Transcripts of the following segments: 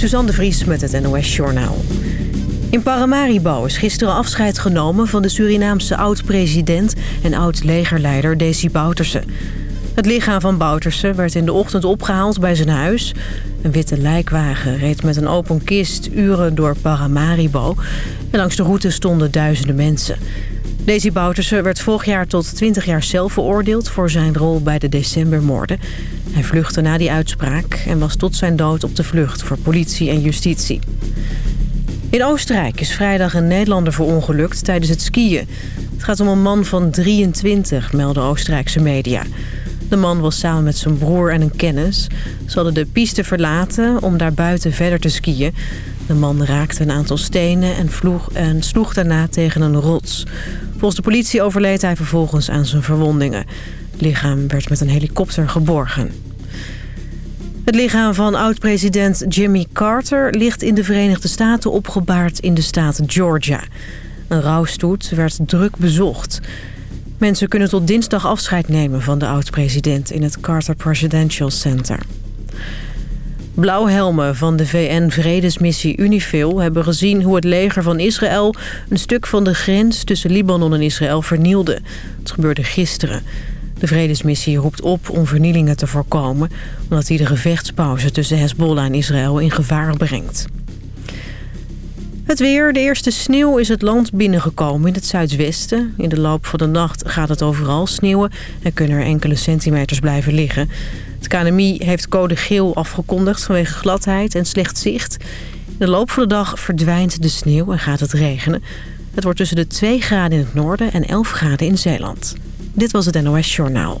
Suzanne Vries met het NOS Journaal. In Paramaribo is gisteren afscheid genomen van de Surinaamse oud-president... en oud-legerleider Desi Bouterse. Het lichaam van Bouterse werd in de ochtend opgehaald bij zijn huis. Een witte lijkwagen reed met een open kist uren door Paramaribo. En langs de route stonden duizenden mensen. Desi Bouterse werd vorig jaar tot 20 jaar zelf veroordeeld... voor zijn rol bij de decembermoorden. Hij vluchtte na die uitspraak en was tot zijn dood op de vlucht voor politie en justitie. In Oostenrijk is vrijdag een Nederlander verongelukt tijdens het skiën. Het gaat om een man van 23, melden Oostenrijkse media. De man was samen met zijn broer en een kennis. Ze hadden de piste verlaten om daar buiten verder te skiën. De man raakte een aantal stenen en, vloeg, en sloeg daarna tegen een rots. Volgens de politie overleed hij vervolgens aan zijn verwondingen. Het lichaam werd met een helikopter geborgen. Het lichaam van oud-president Jimmy Carter ligt in de Verenigde Staten opgebaard in de staat Georgia. Een rouwstoet werd druk bezocht. Mensen kunnen tot dinsdag afscheid nemen van de oud-president in het Carter Presidential Center. Blauwhelmen van de VN-vredesmissie UNIFIL hebben gezien hoe het leger van Israël een stuk van de grens tussen Libanon en Israël vernielde. Het gebeurde gisteren. De vredesmissie roept op om vernielingen te voorkomen... omdat hij de gevechtspauze tussen Hezbollah en Israël in gevaar brengt. Het weer. De eerste sneeuw is het land binnengekomen in het zuidwesten. In de loop van de nacht gaat het overal sneeuwen... en kunnen er enkele centimeters blijven liggen. Het KNMI heeft code geel afgekondigd vanwege gladheid en slecht zicht. In de loop van de dag verdwijnt de sneeuw en gaat het regenen. Het wordt tussen de 2 graden in het noorden en 11 graden in Zeeland. Dit was het NOS Journaal.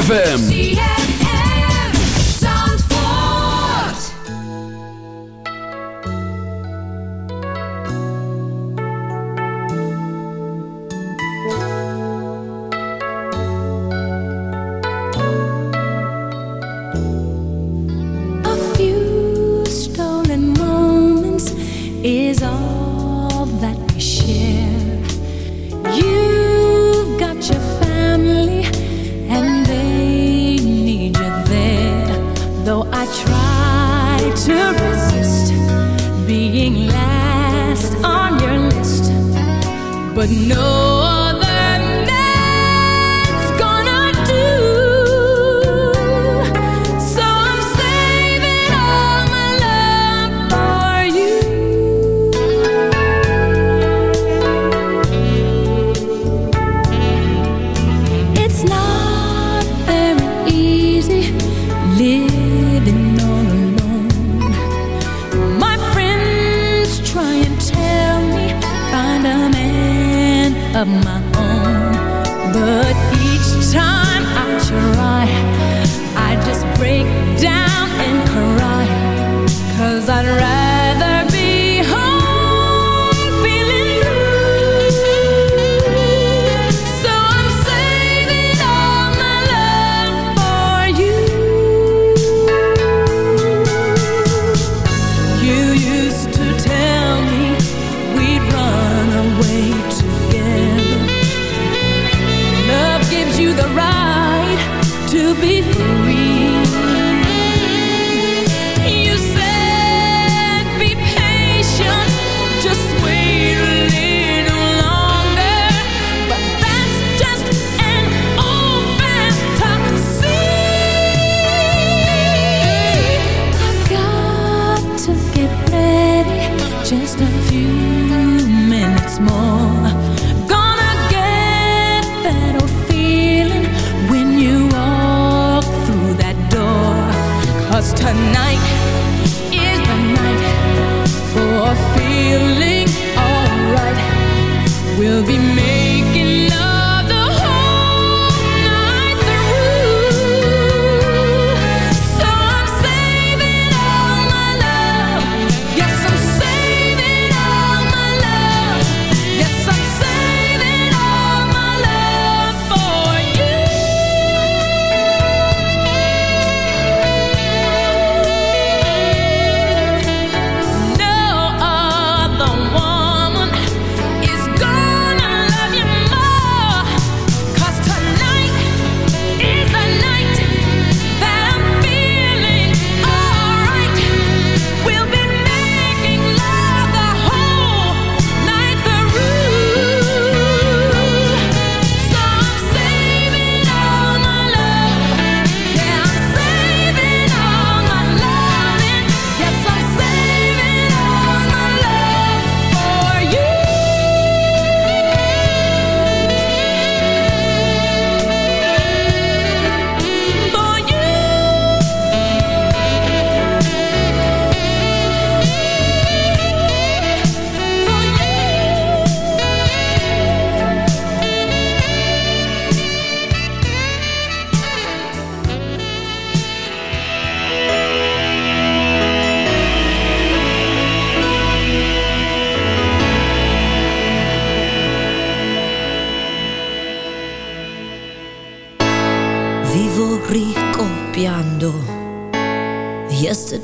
ZFM.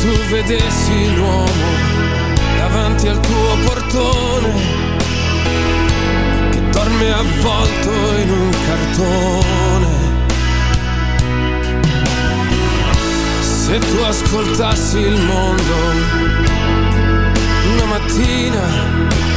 tu vedessi l'uomo davanti al tuo portone che dorme avvolto in un cartone. Se tu ascoltassi il mondo una mattina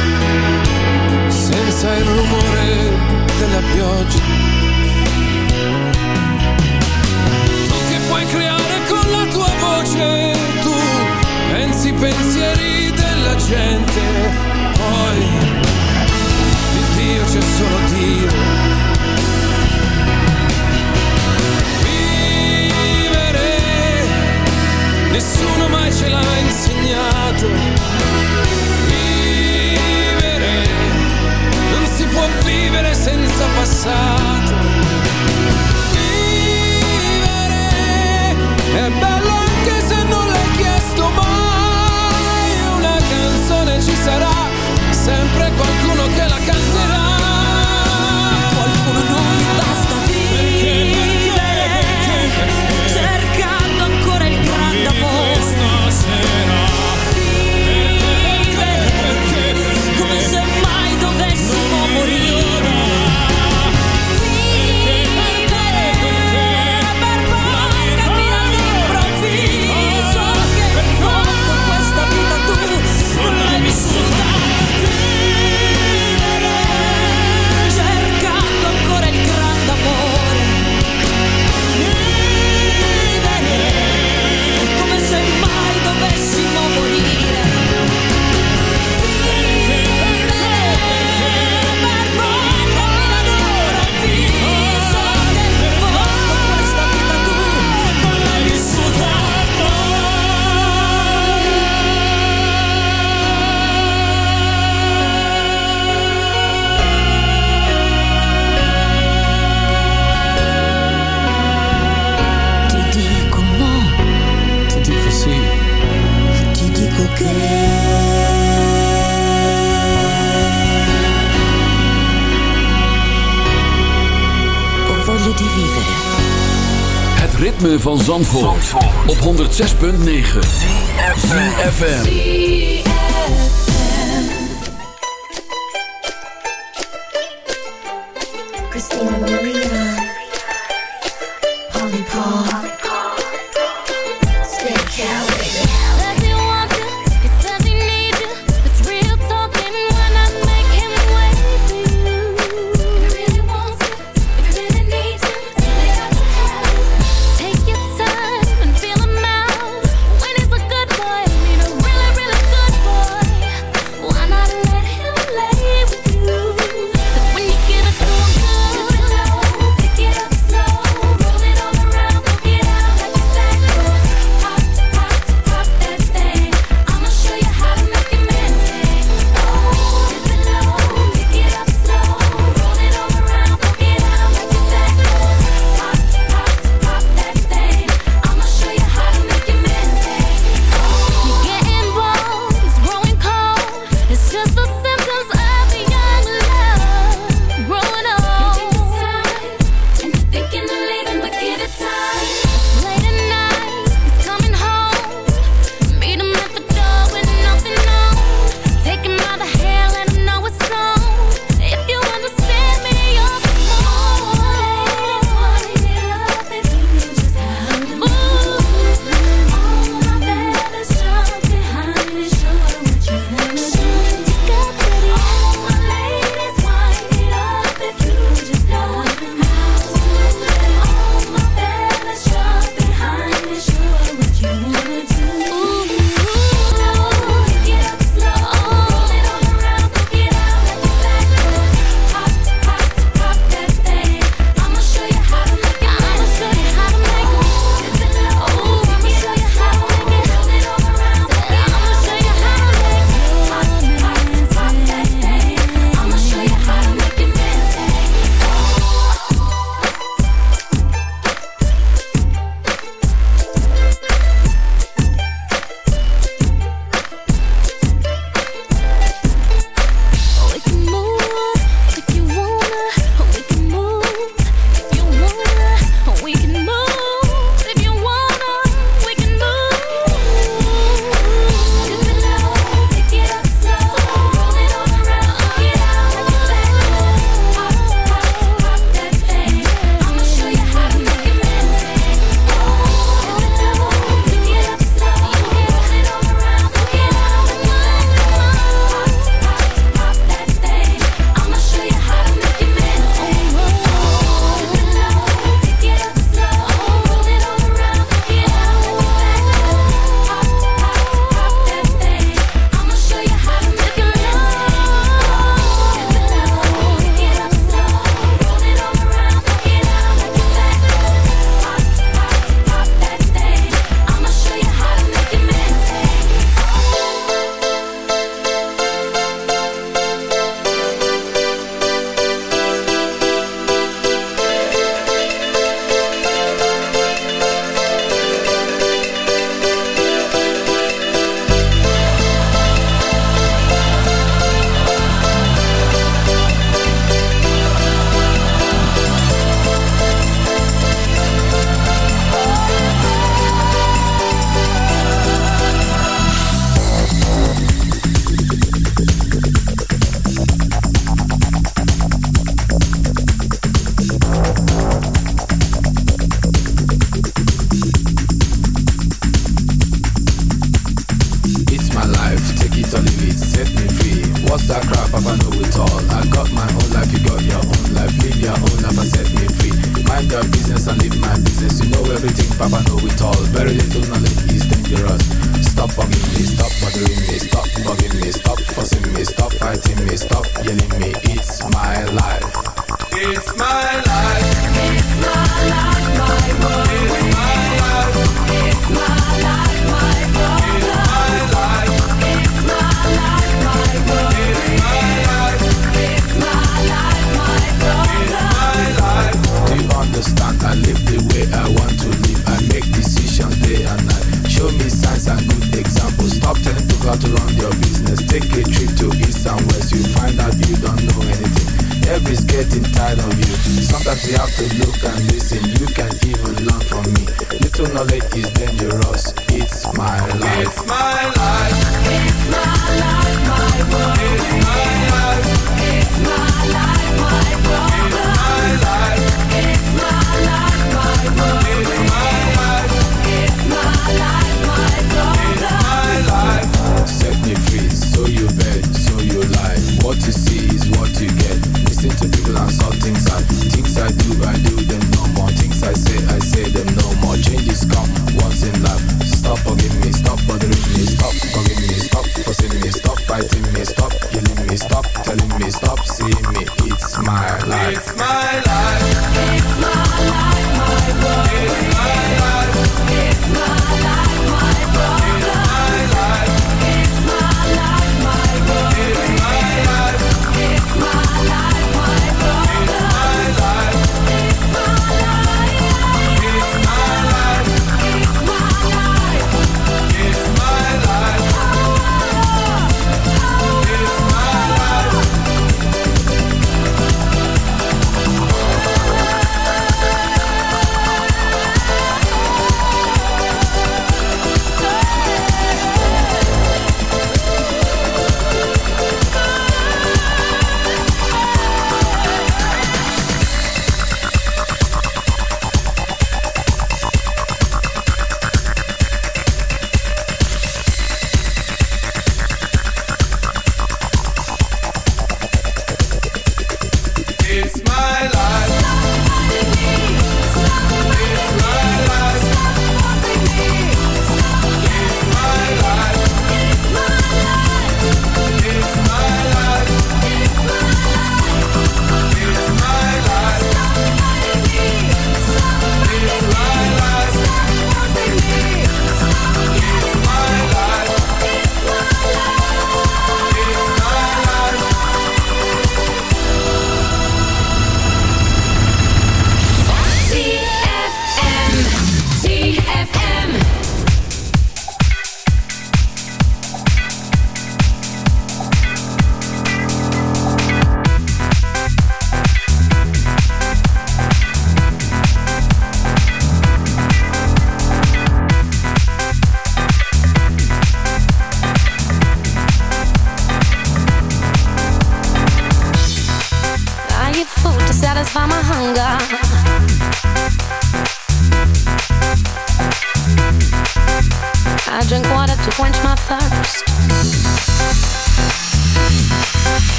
ritme van Zandvoort, op 106.9 ZFM. Christina Marie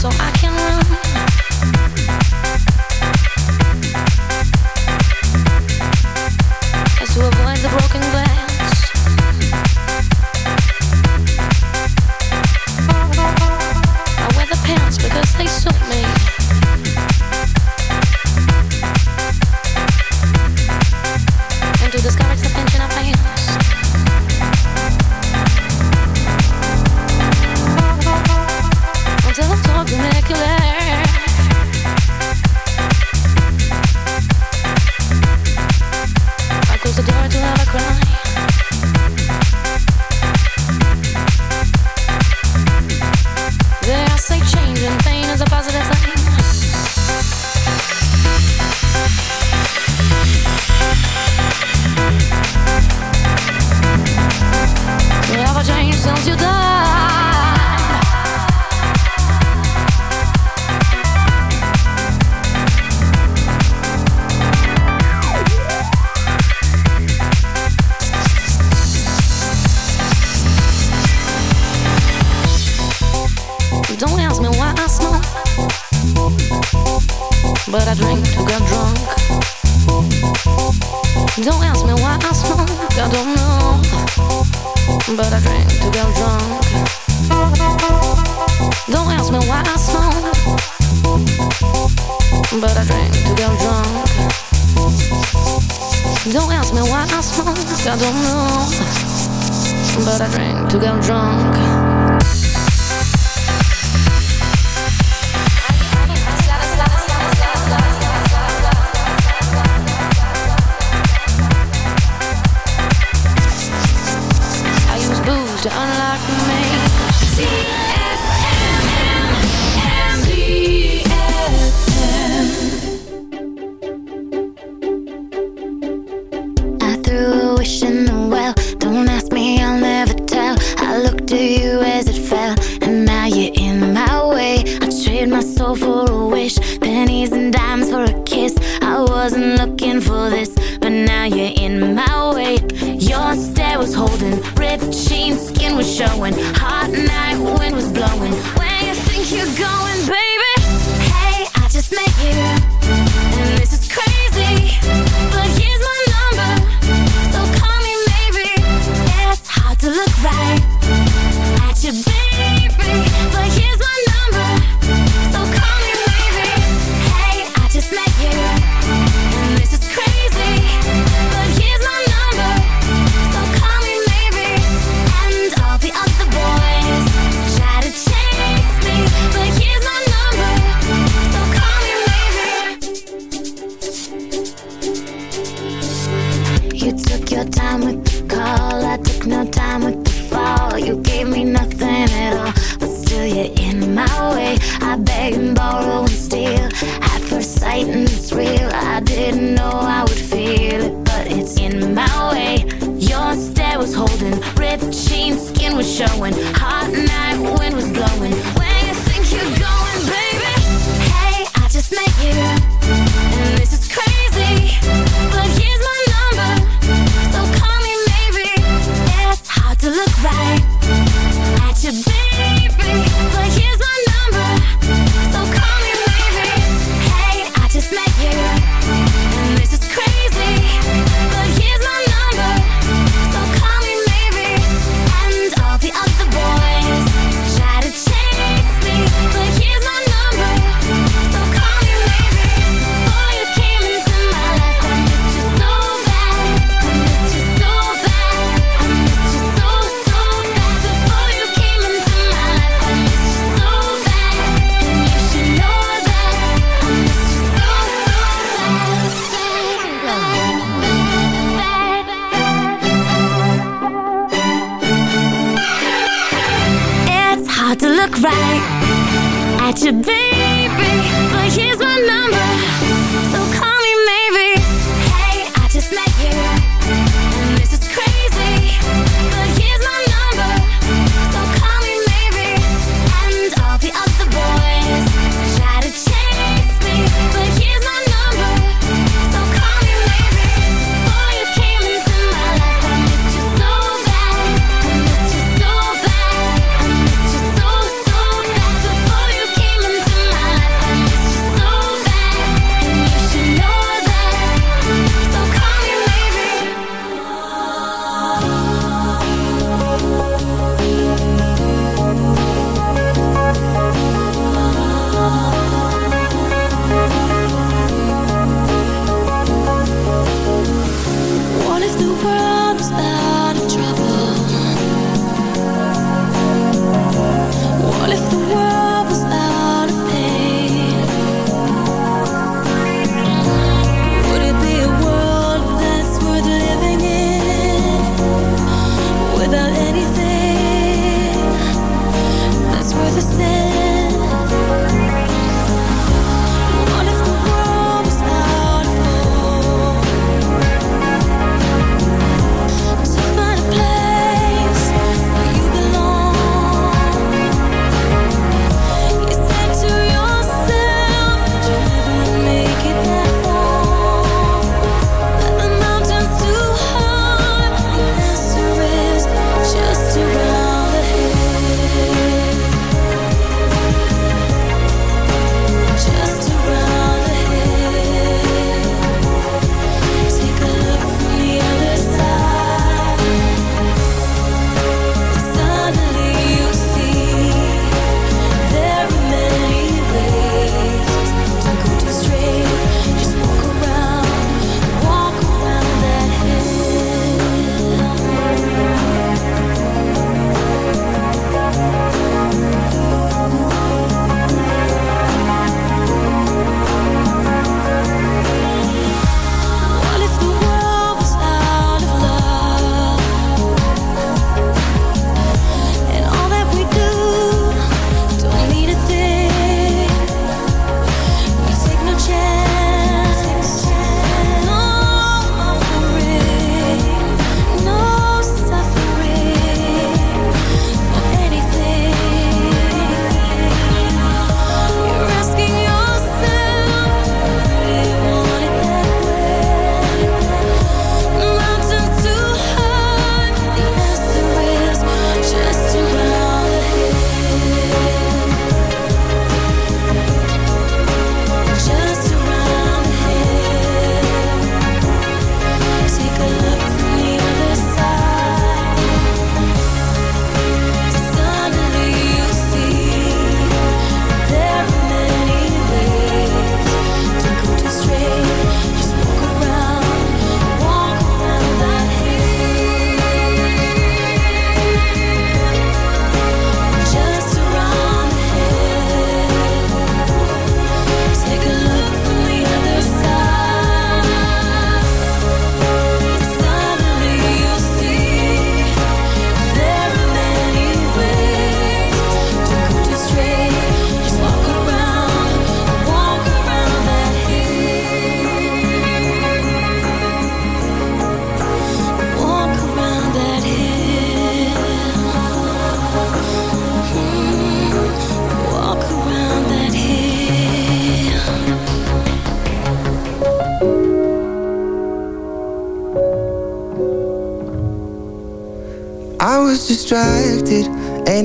so I to unlock me.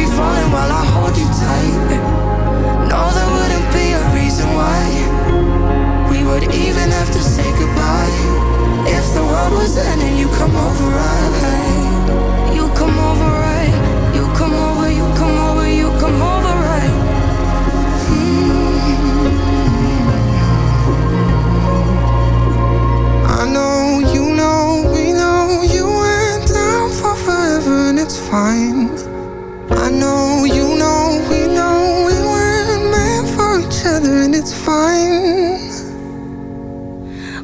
be falling while I hold you tight. There wouldn't be a reason why we would even have to say goodbye. If the world was ending, you come over, right? You come over,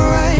Come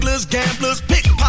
gamblers,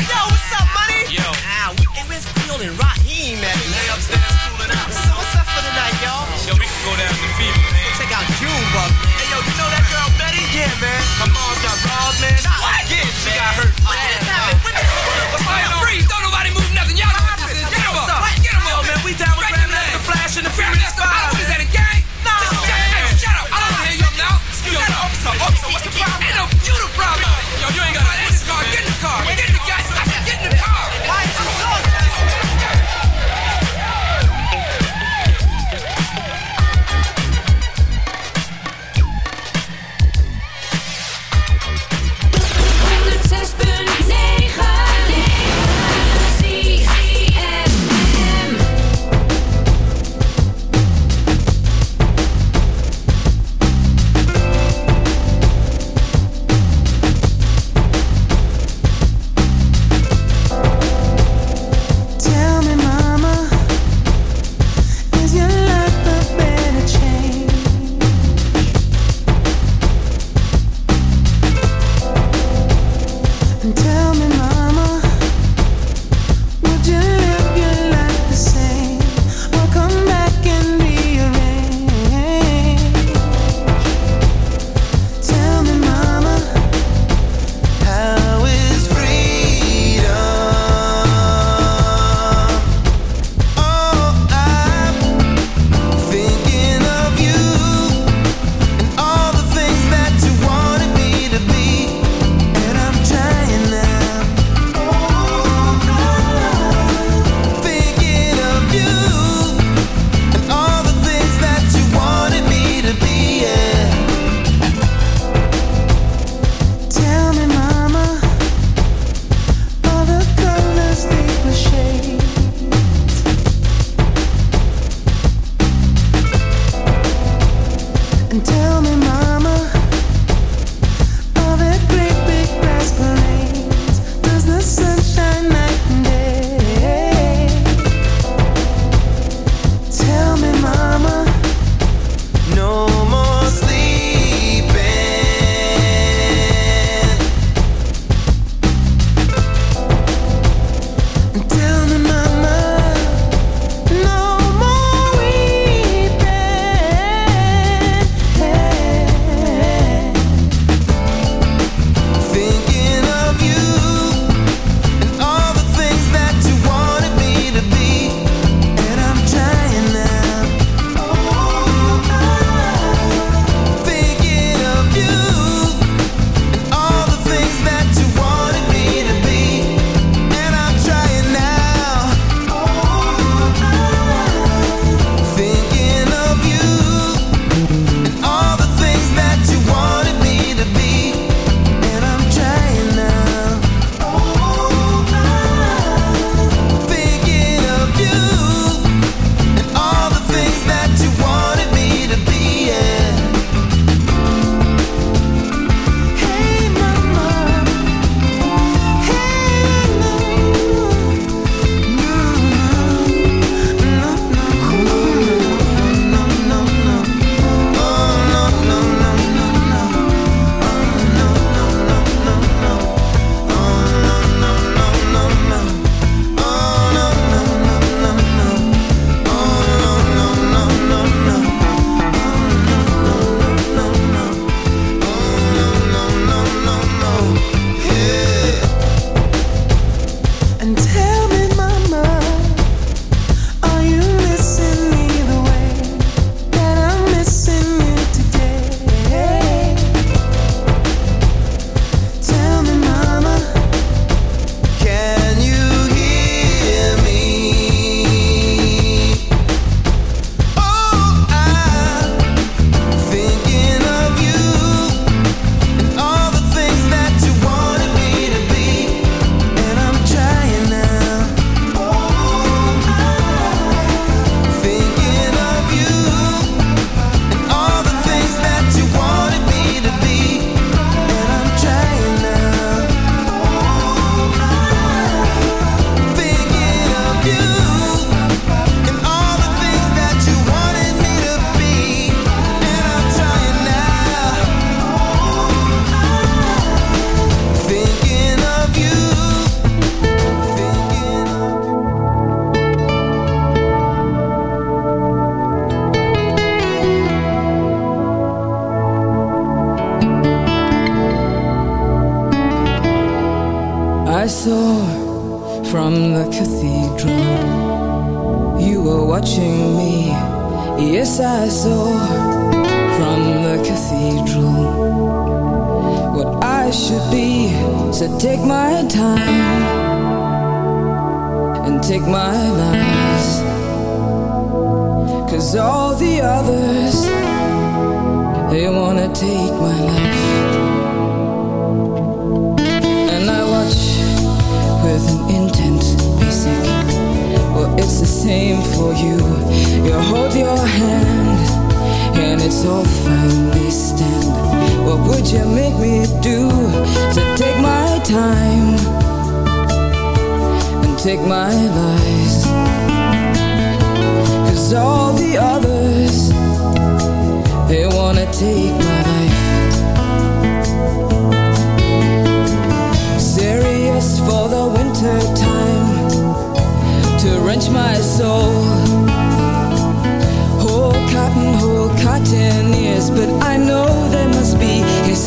Yo, what's up, money? Yo. Ah, we, where's Field and Raheem at? They upstairs cooling out. So what's up for tonight, y'all? Yo, we can go down to Fever, man. Go check out Junebug. Hey, yo, you know that girl Betty? Yeah, man. My mom got robbed, man. Not what? Again, man. she got hurt. What just happened? What the What's going on? Freeze! Don't nobody move nothing. Y'all know what this is. Get him up. Get him up. man, we down with Grandmaster Flash and the Furious.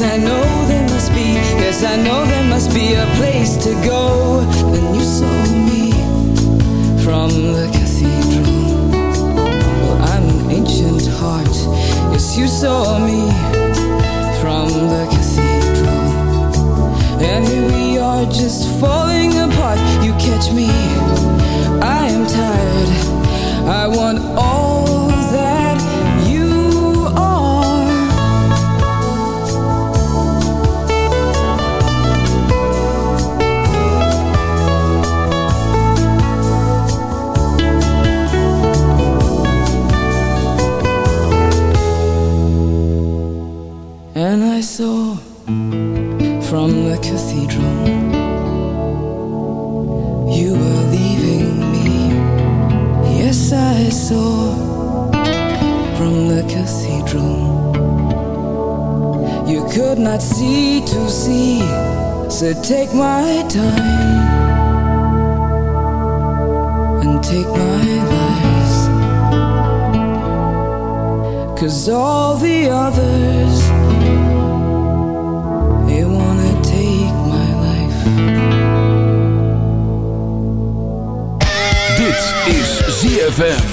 I know there must be, yes, I know there must be a place to go. Then you saw me from the cathedral, well, I'm an ancient heart. Yes, you saw sea to sea, so take my time and take my lies. Cause all the others, they wanna take my life. Is ZFM.